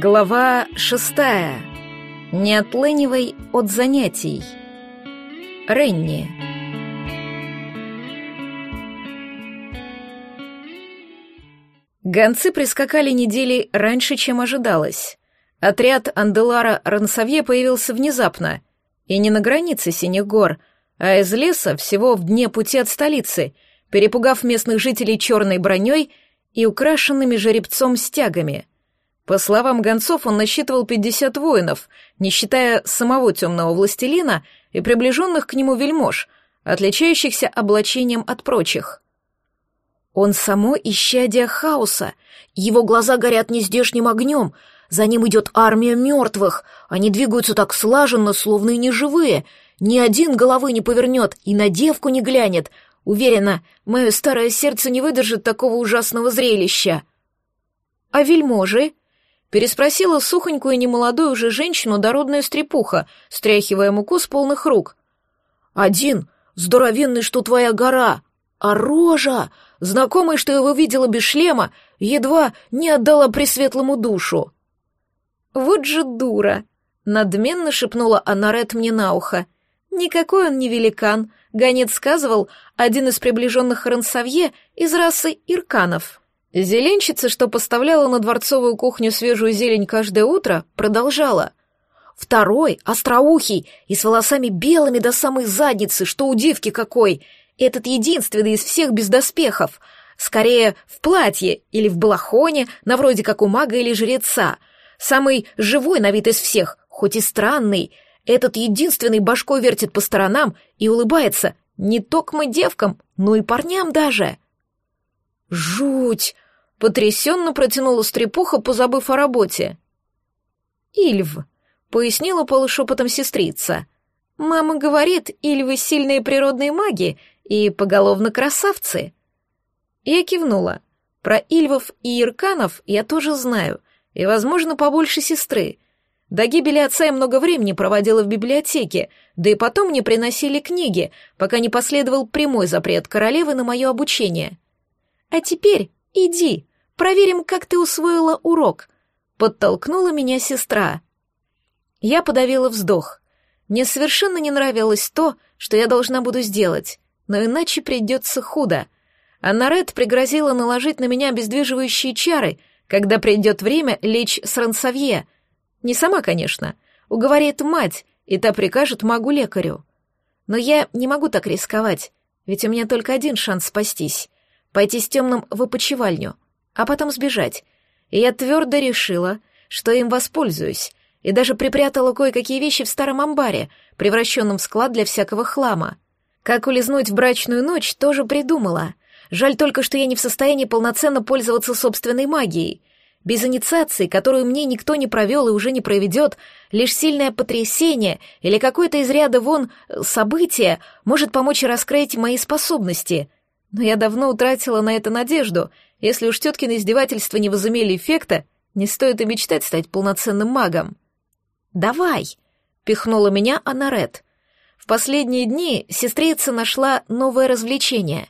Глава шестая. Не отлынивай от занятий. Ренни. Гонцы прискакали недели раньше, чем ожидалось. Отряд Анделара Рансавье появился внезапно, и не на границе Синих гор, а из леса всего в дне пути от столицы, перепугав местных жителей черной броней и украшенными жеребцом стягами. По словам гонцов, он насчитывал 50 воинов, не считая самого темного властелина и приближенных к нему вельмож, отличающихся облачением от прочих. Он само исчадие хаоса, его глаза горят нездешним огнем, за ним идет армия мертвых, они двигаются так слаженно, словно и неживые, ни один головы не повернет и на девку не глянет, Уверена, мое старое сердце не выдержит такого ужасного зрелища. А вельможи? Переспросила сухонькую и немолодую уже женщину дородная стрепуха, стряхивая муку с полных рук. Один, здоровенный, что твоя гора, а рожа, знакомый, что его видела без шлема, едва не отдала пресветлому душу. Вот же дура! Надменно шепнула Анарет мне на ухо. Никакой он не великан, Гонец сказывал, один из приближенных Рансавье из расы Ирканов. Зеленщица, что поставляла на дворцовую кухню свежую зелень каждое утро, продолжала. Второй, остроухий и с волосами белыми до самой задницы, что у девки какой. Этот единственный из всех без доспехов. Скорее, в платье или в балахоне, на вроде как у мага или жреца. Самый живой на вид из всех, хоть и странный — этот единственный башкой вертит по сторонам и улыбается не только мы девкам, но и парням даже. Жуть! Потрясенно протянула стрепуха, позабыв о работе. Ильв, пояснила полушепотом сестрица. Мама говорит, Ильвы сильные природные маги и поголовно красавцы. Я кивнула. Про Ильвов и Ирканов я тоже знаю, и, возможно, побольше сестры — до гибели отца я много времени проводила в библиотеке, да и потом мне приносили книги, пока не последовал прямой запрет королевы на мое обучение. А теперь иди, проверим, как ты усвоила урок. Подтолкнула меня сестра. Я подавила вздох. Мне совершенно не нравилось то, что я должна буду сделать, но иначе придется худо. Анна Ред пригрозила наложить на меня обездвиживающие чары, когда придет время лечь с Рансавье — не сама, конечно. Уговорит мать, и та прикажет магу-лекарю. Но я не могу так рисковать, ведь у меня только один шанс спастись. Пойти с темным в опочивальню, а потом сбежать. И я твердо решила, что им воспользуюсь, и даже припрятала кое-какие вещи в старом амбаре, превращенном в склад для всякого хлама. Как улизнуть в брачную ночь, тоже придумала. Жаль только, что я не в состоянии полноценно пользоваться собственной магией — без инициации, которую мне никто не провел и уже не проведет, лишь сильное потрясение или какое-то из ряда вон э, событие может помочь раскрыть мои способности. Но я давно утратила на это надежду. Если уж теткины издевательства не возымели эффекта, не стоит и мечтать стать полноценным магом. «Давай!» — пихнула меня Анарет. В последние дни сестрица нашла новое развлечение.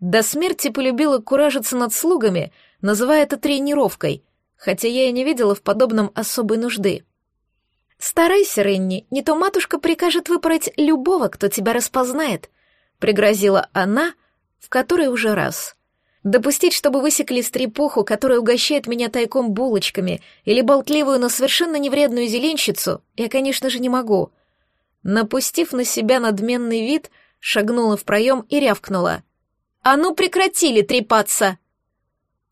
До смерти полюбила куражиться над слугами, называя это тренировкой — хотя я и не видела в подобном особой нужды. «Старайся, Ренни, не то матушка прикажет выпороть любого, кто тебя распознает», — пригрозила она, в которой уже раз. Допустить, чтобы высекли стрепуху, которая угощает меня тайком булочками, или болтливую, но совершенно невредную зеленщицу, я, конечно же, не могу. Напустив на себя надменный вид, шагнула в проем и рявкнула. «А ну прекратили трепаться!»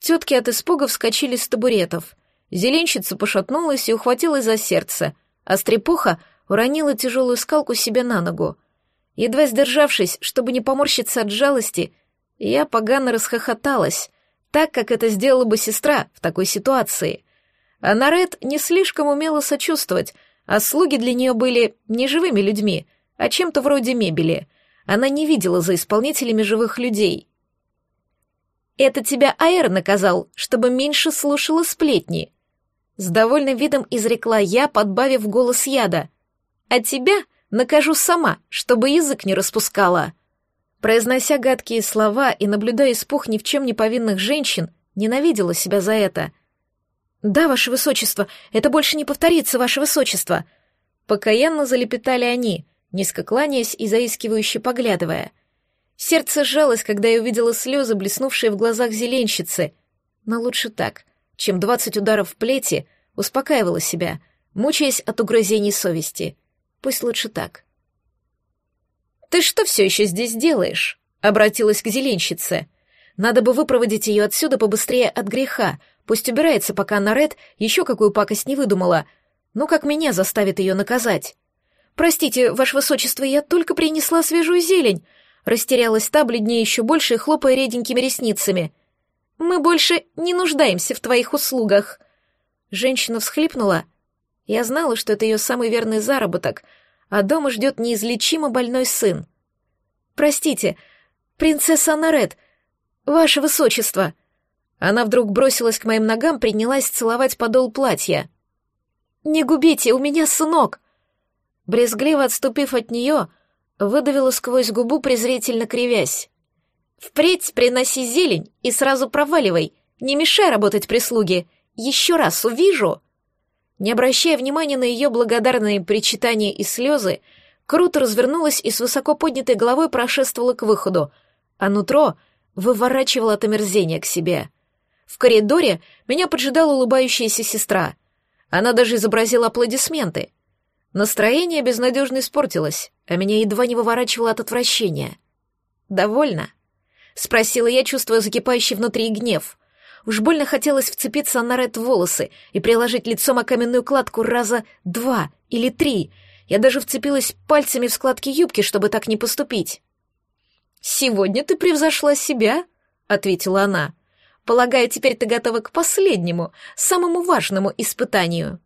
Тетки от испуга вскочили с табуретов. Зеленщица пошатнулась и ухватилась за сердце, а стрепуха уронила тяжелую скалку себе на ногу. Едва сдержавшись, чтобы не поморщиться от жалости, я погано расхохоталась, так, как это сделала бы сестра в такой ситуации. А Наред не слишком умела сочувствовать, а слуги для нее были не живыми людьми, а чем-то вроде мебели. Она не видела за исполнителями живых людей — это тебя Аэр наказал, чтобы меньше слушала сплетни. С довольным видом изрекла я, подбавив голос яда. А тебя накажу сама, чтобы язык не распускала. Произнося гадкие слова и наблюдая испух ни в чем не повинных женщин, ненавидела себя за это. «Да, ваше высочество, это больше не повторится, ваше высочество!» Покаянно залепетали они, низко кланяясь и заискивающе поглядывая. Сердце сжалось, когда я увидела слезы, блеснувшие в глазах зеленщицы. Но лучше так, чем двадцать ударов в плети, успокаивала себя, мучаясь от угрызений совести. Пусть лучше так. «Ты что все еще здесь делаешь?» — обратилась к зеленщице. «Надо бы выпроводить ее отсюда побыстрее от греха, пусть убирается, пока Наред еще какую пакость не выдумала. Ну, как меня заставит ее наказать?» «Простите, ваше высочество, я только принесла свежую зелень», — растерялась та, бледнее еще больше, хлопая реденькими ресницами. «Мы больше не нуждаемся в твоих услугах». Женщина всхлипнула. Я знала, что это ее самый верный заработок, а дома ждет неизлечимо больной сын. «Простите, принцесса Нарет, ваше высочество!» Она вдруг бросилась к моим ногам, принялась целовать подол платья. «Не губите, у меня сынок!» Брезгливо отступив от нее, выдавила сквозь губу, презрительно кривясь. «Впредь приноси зелень и сразу проваливай, не мешай работать прислуге. Еще раз увижу!» Не обращая внимания на ее благодарные причитания и слезы, круто развернулась и с высоко поднятой головой прошествовала к выходу, а нутро выворачивала от омерзения к себе. В коридоре меня поджидала улыбающаяся сестра. Она даже изобразила аплодисменты — Настроение безнадежно испортилось, а меня едва не выворачивало от отвращения. «Довольно?» — спросила я, чувствуя закипающий внутри гнев. Уж больно хотелось вцепиться на Ред волосы и приложить лицом о каменную кладку раза два или три. Я даже вцепилась пальцами в складки юбки, чтобы так не поступить. «Сегодня ты превзошла себя», — ответила она. «Полагаю, теперь ты готова к последнему, самому важному испытанию».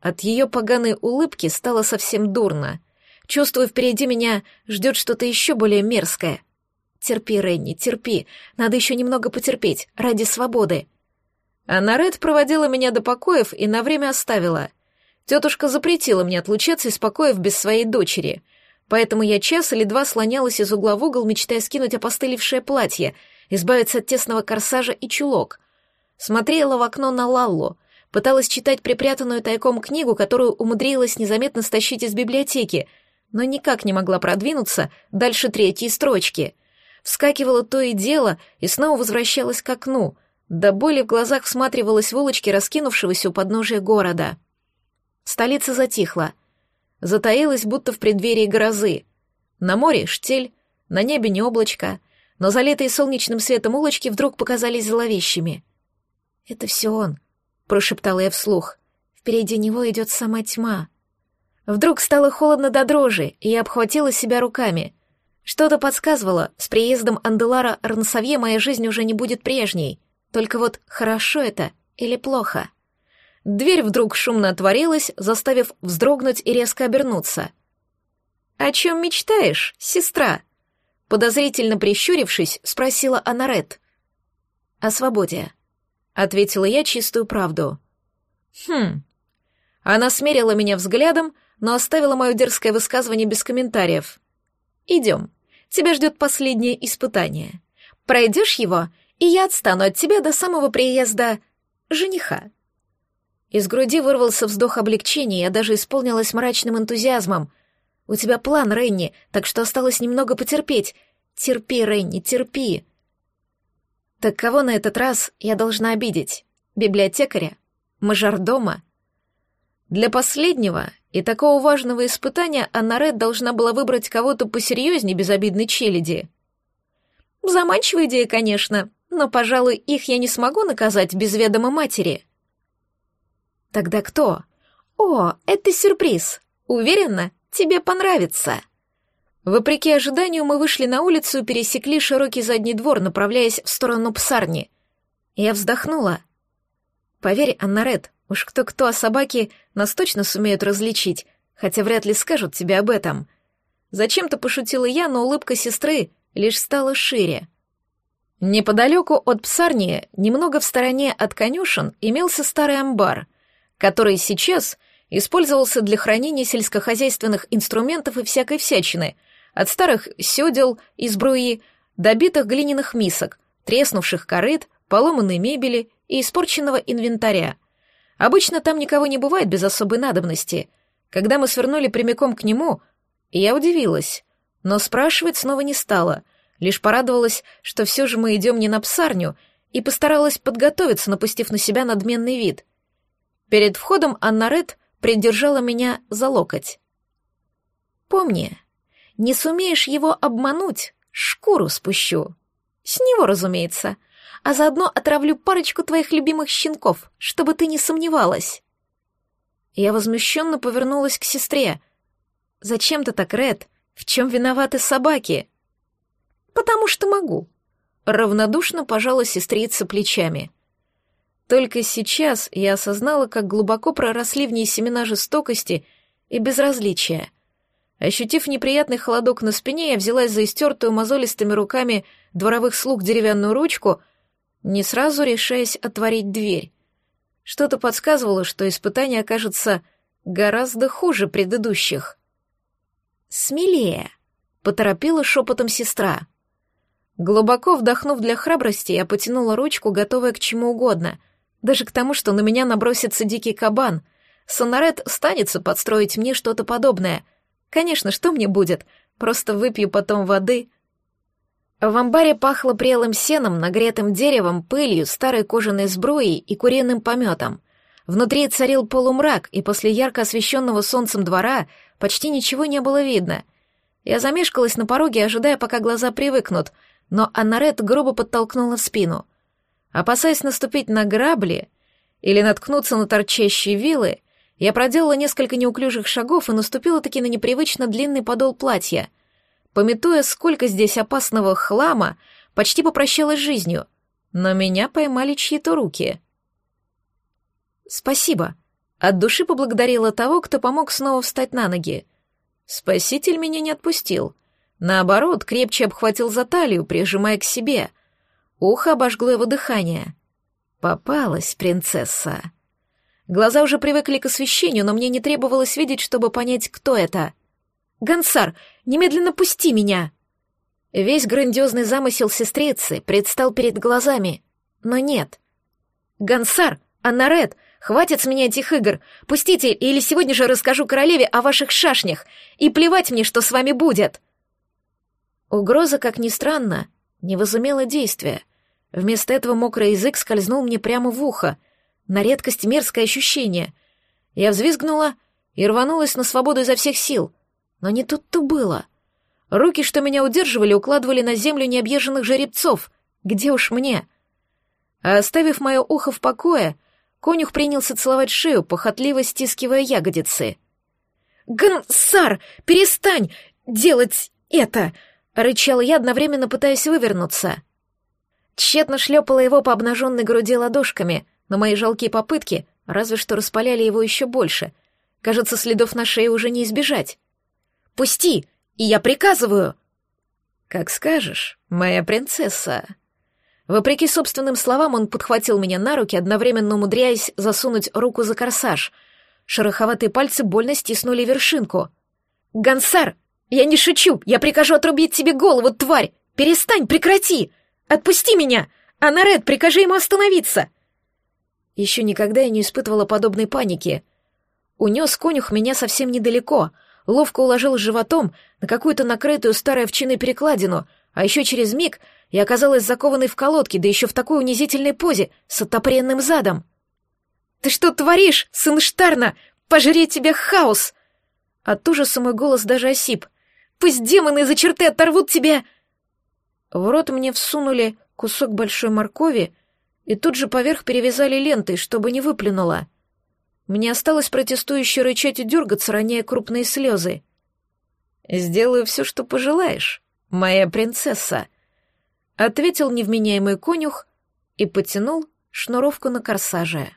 От ее поганой улыбки стало совсем дурно. Чувствую, впереди меня ждет что-то еще более мерзкое. Терпи, Ренни, терпи. Надо еще немного потерпеть, ради свободы. А Наред проводила меня до покоев и на время оставила. Тетушка запретила мне отлучаться из покоев без своей дочери. Поэтому я час или два слонялась из угла в угол, мечтая скинуть опостылевшее платье, избавиться от тесного корсажа и чулок. Смотрела в окно на Лаллу, Пыталась читать припрятанную тайком книгу, которую умудрилась незаметно стащить из библиотеки, но никак не могла продвинуться дальше третьей строчки. Вскакивала то и дело и снова возвращалась к окну, до боли в глазах всматривалась в улочки раскинувшегося у подножия города. Столица затихла. Затаилась, будто в преддверии грозы. На море штиль, на небе не облачко, но залитые солнечным светом улочки вдруг показались зловещими. Это все он, — прошептала я вслух. «Впереди него идет сама тьма». Вдруг стало холодно до дрожи, и я обхватила себя руками. Что-то подсказывало, с приездом Анделара Рансавье моя жизнь уже не будет прежней. Только вот хорошо это или плохо? Дверь вдруг шумно отворилась, заставив вздрогнуть и резко обернуться. «О чем мечтаешь, сестра?» Подозрительно прищурившись, спросила Анарет. «О свободе», ответила я чистую правду. Хм. Она смерила меня взглядом, но оставила мое дерзкое высказывание без комментариев. Идем. Тебя ждет последнее испытание. Пройдешь его, и я отстану от тебя до самого приезда жениха. Из груди вырвался вздох облегчения, я даже исполнилась мрачным энтузиазмом. У тебя план, Ренни, так что осталось немного потерпеть. Терпи, Ренни, терпи. Так кого на этот раз я должна обидеть? Библиотекаря? Мажордома? Для последнего и такого важного испытания Аннарет должна была выбрать кого-то посерьезнее безобидной челяди. Заманчивая идея, конечно, но, пожалуй, их я не смогу наказать без ведома матери. Тогда кто? О, это сюрприз. Уверена, тебе понравится. Вопреки ожиданию, мы вышли на улицу и пересекли широкий задний двор, направляясь в сторону псарни. Я вздохнула. Поверь, Аннарет, уж кто-кто, а собаки нас точно сумеют различить, хотя вряд ли скажут тебе об этом. Зачем-то пошутила я, но улыбка сестры лишь стала шире. Неподалеку от псарни, немного в стороне от конюшен, имелся старый амбар, который сейчас использовался для хранения сельскохозяйственных инструментов и всякой всячины — от старых сёдел из бруи до битых глиняных мисок, треснувших корыт, поломанной мебели и испорченного инвентаря. Обычно там никого не бывает без особой надобности. Когда мы свернули прямиком к нему, я удивилась, но спрашивать снова не стала, лишь порадовалась, что все же мы идем не на псарню, и постаралась подготовиться, напустив на себя надменный вид. Перед входом Анна Ред придержала меня за локоть. «Помни, не сумеешь его обмануть, шкуру спущу. С него, разумеется, а заодно отравлю парочку твоих любимых щенков, чтобы ты не сомневалась». Я возмущенно повернулась к сестре. «Зачем ты так, Ред? В чем виноваты собаки?» «Потому что могу», Равнодушно пожала сестрица плечами. Только сейчас я осознала, как глубоко проросли в ней семена жестокости и безразличия. Ощутив неприятный холодок на спине, я взялась за истертую мозолистыми руками дворовых слуг деревянную ручку, не сразу решаясь отворить дверь. Что-то подсказывало, что испытание окажется гораздо хуже предыдущих. «Смелее», — поторопила шепотом сестра. Глубоко вдохнув для храбрости, я потянула ручку, готовая к чему угодно, даже к тому, что на меня набросится дикий кабан. Сонарет станется подстроить мне что-то подобное. Конечно, что мне будет? Просто выпью потом воды. В амбаре пахло прелым сеном, нагретым деревом, пылью, старой кожаной сбруей и куриным пометом. Внутри царил полумрак, и после ярко освещенного солнцем двора почти ничего не было видно. Я замешкалась на пороге, ожидая, пока глаза привыкнут — но Аннарет грубо подтолкнула в спину. Опасаясь наступить на грабли или наткнуться на торчащие вилы, я проделала несколько неуклюжих шагов и наступила таки на непривычно длинный подол платья. Пометуя, сколько здесь опасного хлама, почти попрощалась жизнью, но меня поймали чьи-то руки. «Спасибо», — от души поблагодарила того, кто помог снова встать на ноги. Спаситель меня не отпустил — Наоборот, крепче обхватил за талию, прижимая к себе. Ухо обожгло его дыхание. Попалась принцесса. Глаза уже привыкли к освещению, но мне не требовалось видеть, чтобы понять, кто это. «Гонсар, немедленно пусти меня!» Весь грандиозный замысел сестрицы предстал перед глазами, но нет. «Гонсар, Аннарет, хватит с меня этих игр! Пустите, или сегодня же расскажу королеве о ваших шашнях, и плевать мне, что с вами будет!» Угроза, как ни странно, не возымела действия. Вместо этого мокрый язык скользнул мне прямо в ухо. На редкость мерзкое ощущение. Я взвизгнула и рванулась на свободу изо всех сил. Но не тут-то было. Руки, что меня удерживали, укладывали на землю необъезженных жеребцов. Где уж мне? А оставив мое ухо в покое, конюх принялся целовать шею, похотливо стискивая ягодицы. «Гонсар, перестань делать это!» Рычал я, одновременно пытаясь вывернуться. Тщетно шлепала его по обнаженной груди ладошками, но мои жалкие попытки разве что распаляли его еще больше. Кажется, следов на шее уже не избежать. «Пусти! И я приказываю!» «Как скажешь, моя принцесса!» Вопреки собственным словам, он подхватил меня на руки, одновременно умудряясь засунуть руку за корсаж. Шероховатые пальцы больно стиснули вершинку. «Гонсар, «Я не шучу! Я прикажу отрубить тебе голову, тварь! Перестань, прекрати! Отпусти меня! Анарет, прикажи ему остановиться!» Еще никогда я не испытывала подобной паники. Унес конюх меня совсем недалеко, ловко уложил животом на какую-то накрытую старой овчиной перекладину, а еще через миг я оказалась закованной в колодке, да еще в такой унизительной позе, с оттопренным задом. «Ты что творишь, сын Штарна? Пожри тебе хаос!» От ужаса мой голос даже осип. Пусть демоны за черты оторвут тебя!» В рот мне всунули кусок большой моркови и тут же поверх перевязали лентой, чтобы не выплюнула. Мне осталось протестующе рычать и дергаться, роняя крупные слезы. «Сделаю все, что пожелаешь, моя принцесса», — ответил невменяемый конюх и потянул шнуровку на корсаже.